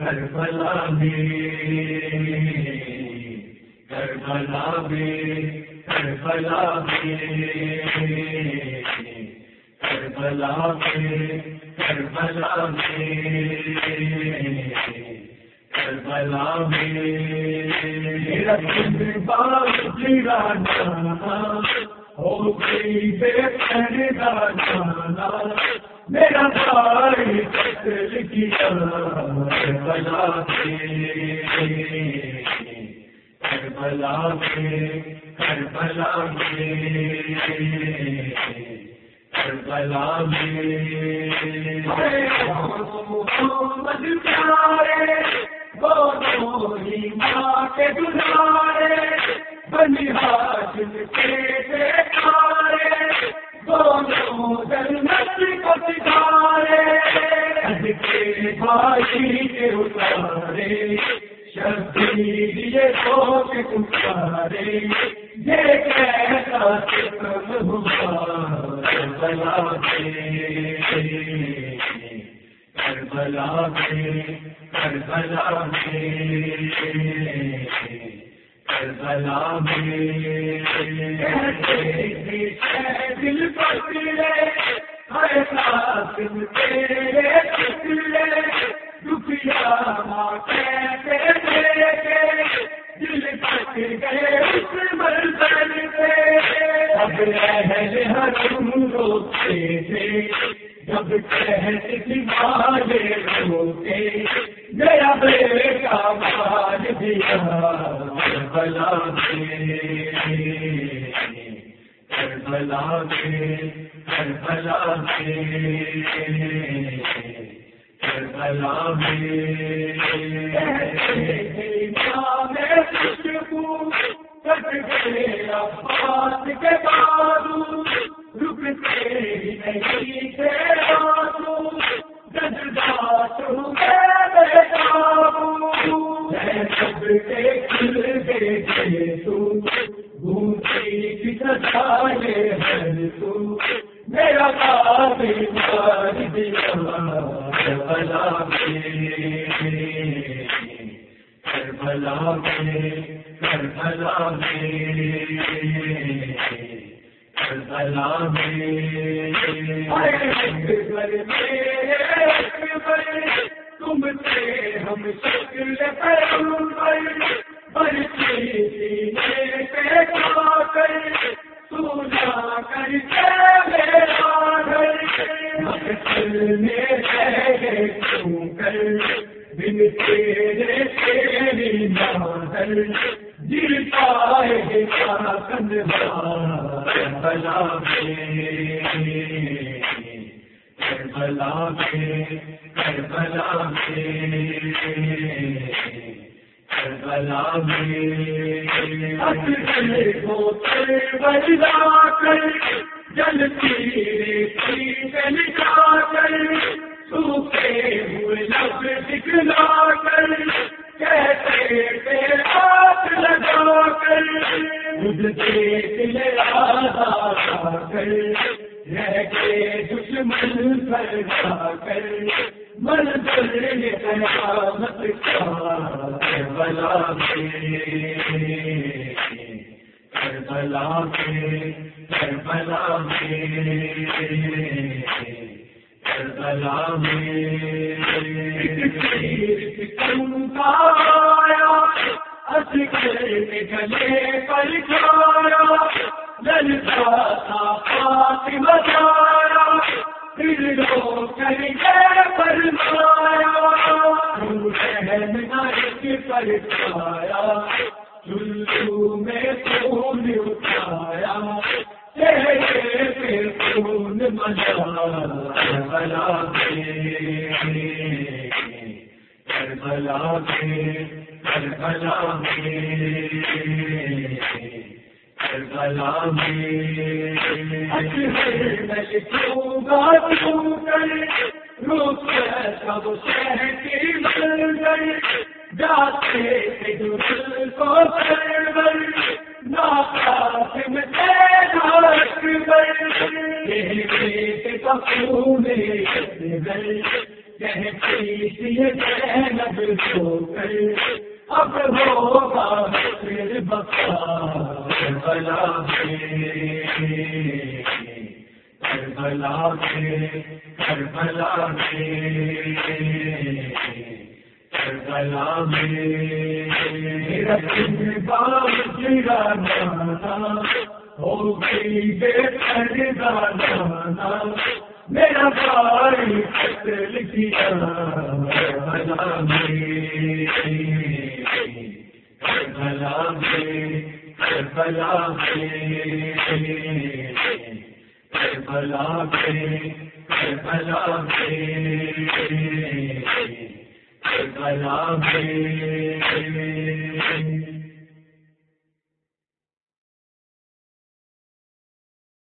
کربلا میں کربلا میں کربلا میں کربلا میں کربلا میں کربلا میں۔ بال ہو گئی بے جانا۔ میرا بھائی قتل کیا کربلا میں کربلا میں کربلا میں کربلا میں محمد پیارے بولو ماں کے دلارے بنی ہاشم کے شبیر یہ سوچ پکارے، یہ کیسا ستم ہوا کربلا کربلا کربلا کربلا دل پتلے ہر ساتھ تیرے روتے تھے جب میرا کربلا میں کربلا میں کربلا میں تم سے ہم شکل بڑی کر سونا کر میں کیوں کر کربلا میں کربلا میں۔ کربلا میں کر جلتی ریتی جا کر سوکھے ہوئے لب دکھلا کر کہتے پہ ہاتھ لگا کر مجھ دیکھ لے آدھا کر رہ کے دشمن پر جا کر منظر قیامت کا کربلا میں کربلا میں کربلا میں کربلا میں گلے پر کھایا للتا تھا فاطمہ میں خون اٹھایا چہرے پہ سب جاتے کو اب ہوگا پھر بکا بلا کربلا میں کربلا میں کربلا میں باب گرانا ہو گئی بے کربلا میرا بھائی قتل کیا کربلا میں کربلا میں کربلا میں کربلا میں کربلا کربلا